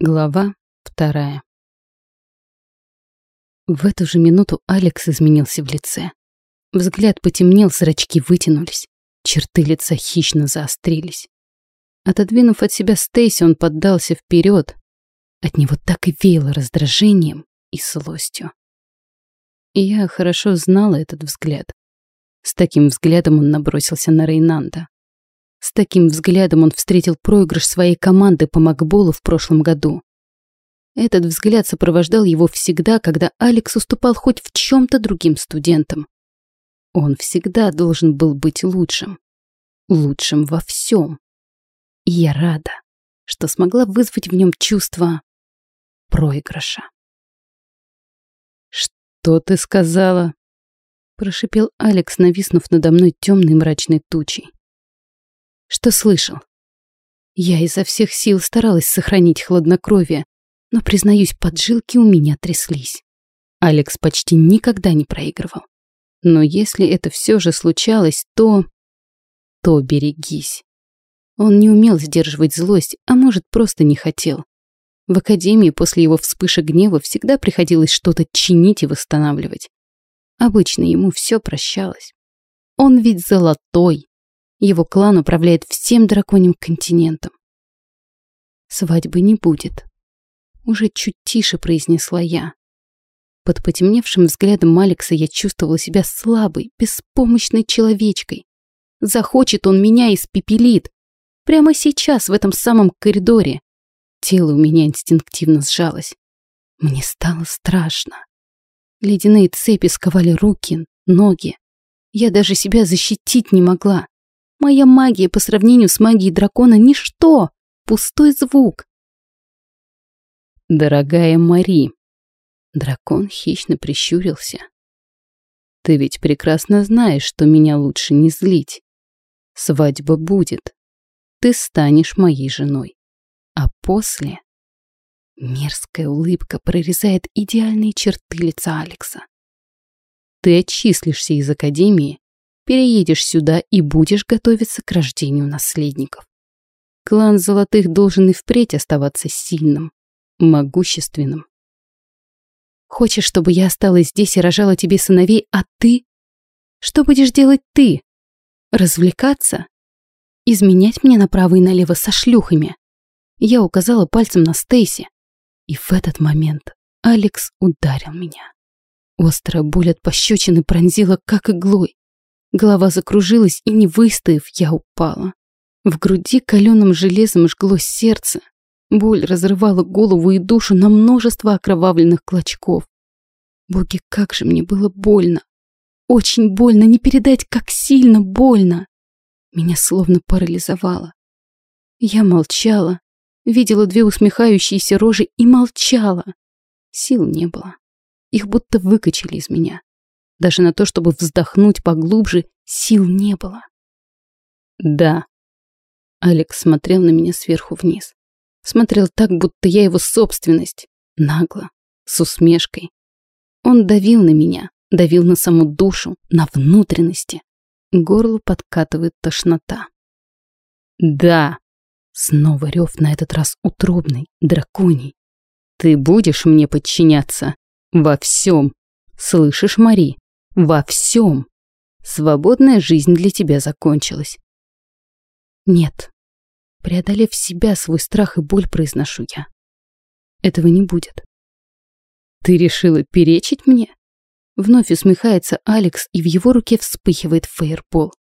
Глава вторая. В эту же минуту Алекс изменился в лице. Взгляд потемнел, зрачки вытянулись, черты лица хищно заострились. Отодвинув от себя Стейси, он поддался вперед. От него так и веяло раздражением и злостью. Я хорошо знала этот взгляд. С таким взглядом он набросился на Рейнанда. С таким взглядом он встретил проигрыш своей команды по макболу в прошлом году. Этот взгляд сопровождал его всегда, когда Алекс уступал хоть в чем-то другим студентам. Он всегда должен был быть лучшим. Лучшим во всем. И я рада, что смогла вызвать в нем чувство проигрыша. «Что ты сказала?» Прошипел Алекс, нависнув надо мной темной мрачной тучей что слышал. Я изо всех сил старалась сохранить хладнокровие, но, признаюсь, поджилки у меня тряслись. Алекс почти никогда не проигрывал. Но если это все же случалось, то... То берегись. Он не умел сдерживать злость, а может, просто не хотел. В академии после его вспышек гнева всегда приходилось что-то чинить и восстанавливать. Обычно ему все прощалось. Он ведь золотой, его клан управляет всем драконьим континентом. Свадьбы не будет. Уже чуть тише произнесла я. Под потемневшим взглядом Алекса я чувствовала себя слабой, беспомощной человечкой. Захочет он меня испепелит. Прямо сейчас, в этом самом коридоре. Тело у меня инстинктивно сжалось. Мне стало страшно. Ледяные цепи сковали руки, ноги. Я даже себя защитить не могла. Моя магия по сравнению с магией дракона — ничто, пустой звук. Дорогая Мари, дракон хищно прищурился. Ты ведь прекрасно знаешь, что меня лучше не злить. Свадьба будет. Ты станешь моей женой. А после... Мерзкая улыбка прорезает идеальные черты лица Алекса. Ты отчислишься из академии переедешь сюда и будешь готовиться к рождению наследников. Клан Золотых должен и впредь оставаться сильным, могущественным. Хочешь, чтобы я осталась здесь и рожала тебе сыновей, а ты? Что будешь делать ты? Развлекаться? Изменять меня направо и налево со шлюхами? Я указала пальцем на Стейси. И в этот момент Алекс ударил меня. Острая боль от пощечины пронзила, как иглой. Голова закружилась, и не выстояв, я упала. В груди каленым железом жгло сердце. Боль разрывала голову и душу на множество окровавленных клочков. Боги, как же мне было больно. Очень больно, не передать, как сильно больно. Меня словно парализовало. Я молчала, видела две усмехающиеся рожи и молчала. Сил не было. Их будто выкачали из меня. Даже на то, чтобы вздохнуть поглубже, сил не было. Да. Алекс смотрел на меня сверху вниз. Смотрел так, будто я его собственность. Нагло, с усмешкой. Он давил на меня, давил на саму душу, на внутренности. Горло подкатывает тошнота. Да. Снова рев на этот раз утробный, драконий. Ты будешь мне подчиняться во всем. Слышишь, Мари? Во всем. Свободная жизнь для тебя закончилась. Нет. Преодолев себя, свой страх и боль, произношу я. Этого не будет. Ты решила перечить мне? Вновь усмехается Алекс, и в его руке вспыхивает фейербол.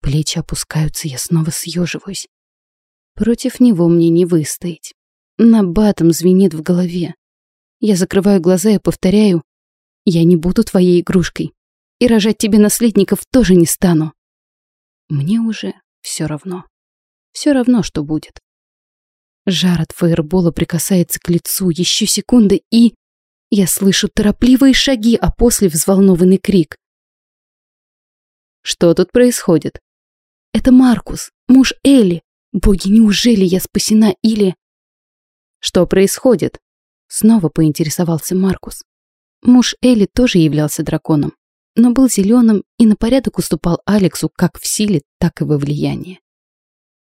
Плечи опускаются, я снова съеживаюсь. Против него мне не выстоять. На батом звенит в голове. Я закрываю глаза и повторяю я не буду твоей игрушкой. И рожать тебе наследников тоже не стану. Мне уже все равно. Все равно, что будет. Жар от фаербола прикасается к лицу еще секунды, и... Я слышу торопливые шаги, а после взволнованный крик. Что тут происходит? Это Маркус, муж Элли. Боги, неужели я спасена или... Что происходит? Снова поинтересовался Маркус. Муж Элли тоже являлся драконом, но был зеленым и на порядок уступал Алексу как в силе, так и во влиянии.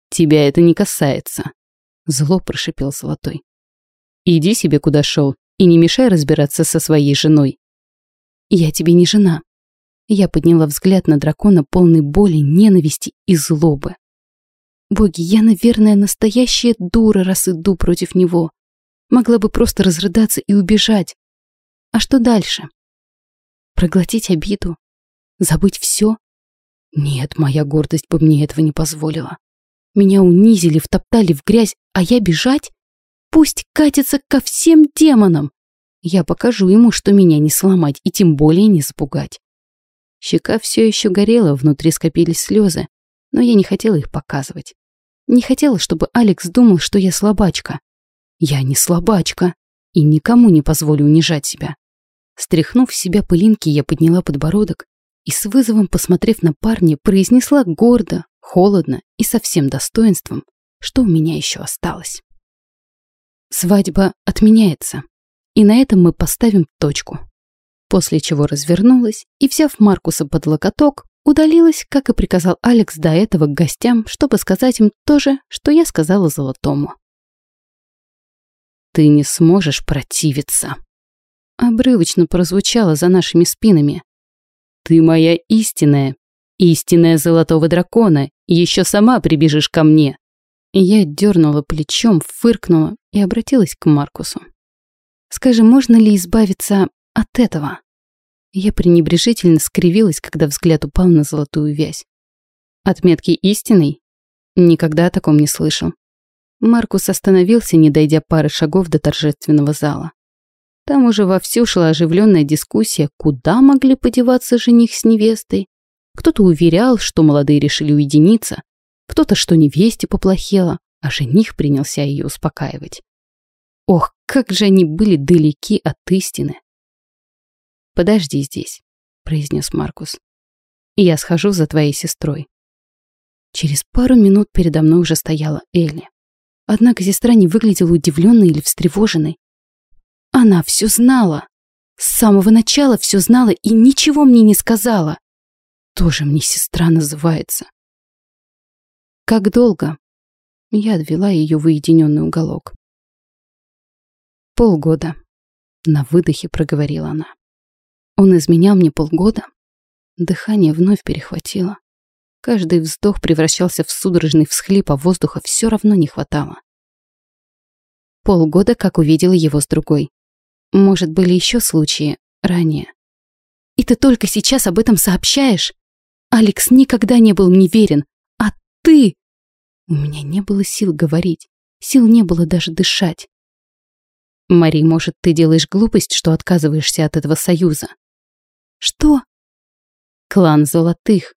«Тебя это не касается», — зло прошипел Золотой. Иди себе куда шел и не мешай разбираться со своей женой. Я тебе не жена. Я подняла взгляд на дракона, полный боли, ненависти и злобы. Боги, я, наверное, настоящая дура, раз иду против него. Могла бы просто разрыдаться и убежать. А что дальше? Проглотить обиду? Забыть все? Нет, моя гордость бы мне этого не позволила. Меня унизили, втоптали в грязь, а я бежать? Пусть катится ко всем демонам. Я покажу ему, что меня не сломать и тем более не запугать. Щека все еще горела, внутри скопились слезы, но я не хотела их показывать. Не хотела, чтобы Алекс думал, что я слабачка. Я не слабачка и никому не позволю унижать себя. Стряхнув с себя пылинки, я подняла подбородок и с вызовом, посмотрев на парня, произнесла гордо, холодно и со всем достоинством, что у меня еще осталось. Свадьба отменяется, и на этом мы поставим точку. После чего развернулась и, взяв Маркуса под локоток, удалилась, как и приказал Алекс до этого к гостям, чтобы сказать им то же, что я сказала Золотому. «Ты не сможешь противиться», — обрывочно прозвучало за нашими спинами. «Ты моя истинная, истинная Золотого Дракона, еще сама прибежишь ко мне». Я дернула плечом, фыркнула и обратилась к Маркусу. «Скажи, можно ли избавиться от этого?» Я пренебрежительно скривилась, когда взгляд упал на золотую вязь. «Отметки истинной? Никогда о таком не слышал». Маркус остановился, не дойдя пары шагов до торжественного зала. Там уже вовсю шла оживленная дискуссия, куда могли подеваться жених с невестой. Кто-то уверял, что молодые решили уединиться, кто-то, что невесте поплохело, а жених принялся ее успокаивать. Ох, как же они были далеки от истины. «Подожди здесь», — произнес Маркус. «Я схожу за твоей сестрой». Через пару минут передо мной уже стояла Элли. Однако сестра не выглядела удивленной или встревоженной. Она все знала. С самого начала все знала и ничего мне не сказала. Тоже мне сестра называется. Как долго? Я отвела ее в уединенный уголок. Полгода. На выдохе проговорила она. Он изменял мне полгода. Дыхание вновь перехватило. Каждый вздох превращался в судорожный всхлип, а воздуха все равно не хватало. Полгода, как увидела его с другой. Может, были еще случаи ранее. И ты только сейчас об этом сообщаешь? Алекс никогда не был мне верен, ты!» У меня не было сил говорить, сил не было даже дышать. «Мари, может, ты делаешь глупость, что отказываешься от этого союза?» «Что?» «Клан Золотых.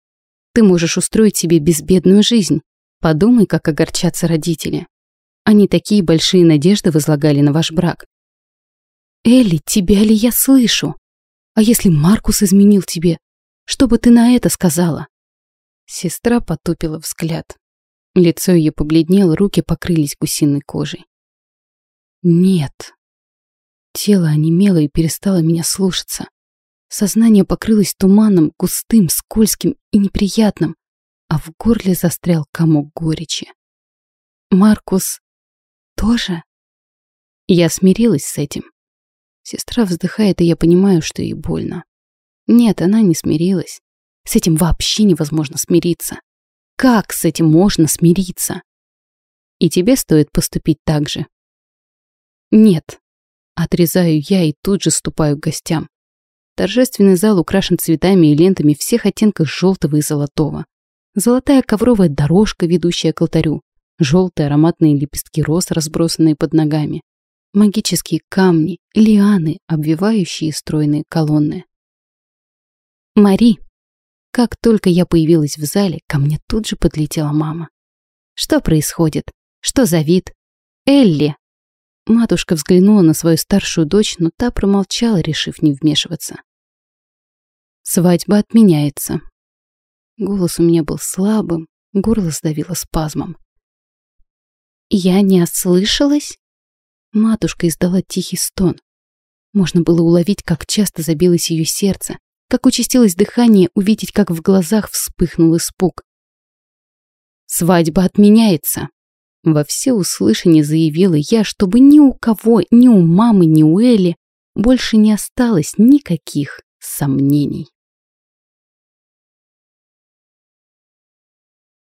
Ты можешь устроить себе безбедную жизнь. Подумай, как огорчатся родители. Они такие большие надежды возлагали на ваш брак. Элли, тебя ли я слышу? А если Маркус изменил тебе? Что бы ты на это сказала? Сестра потупила взгляд. Лицо ее побледнело, руки покрылись гусиной кожей. Нет. Тело онемело и перестало меня слушаться. Сознание покрылось туманом, густым, скользким и неприятным, а в горле застрял комок горечи. Маркус тоже? Я смирилась с этим. Сестра вздыхает, и я понимаю, что ей больно. Нет, она не смирилась. С этим вообще невозможно смириться. Как с этим можно смириться? И тебе стоит поступить так же. Нет. Отрезаю я и тут же ступаю к гостям. Торжественный зал украшен цветами и лентами всех оттенков желтого и золотого. Золотая ковровая дорожка, ведущая к алтарю. Желтые ароматные лепестки роз, разбросанные под ногами. Магические камни, лианы, обвивающие стройные колонны. Мари, как только я появилась в зале, ко мне тут же подлетела мама. «Что происходит? Что за вид? Элли!» Матушка взглянула на свою старшую дочь, но та промолчала, решив не вмешиваться. «Свадьба отменяется». Голос у меня был слабым, горло сдавило спазмом. «Я не ослышалась?» Матушка издала тихий стон. Можно было уловить, как часто забилось ее сердце, как участилось дыхание, увидеть, как в глазах вспыхнул испуг. «Свадьба отменяется!» Во всеуслышание заявила я, чтобы ни у кого, ни у мамы, ни у Эли больше не осталось никаких сомнений.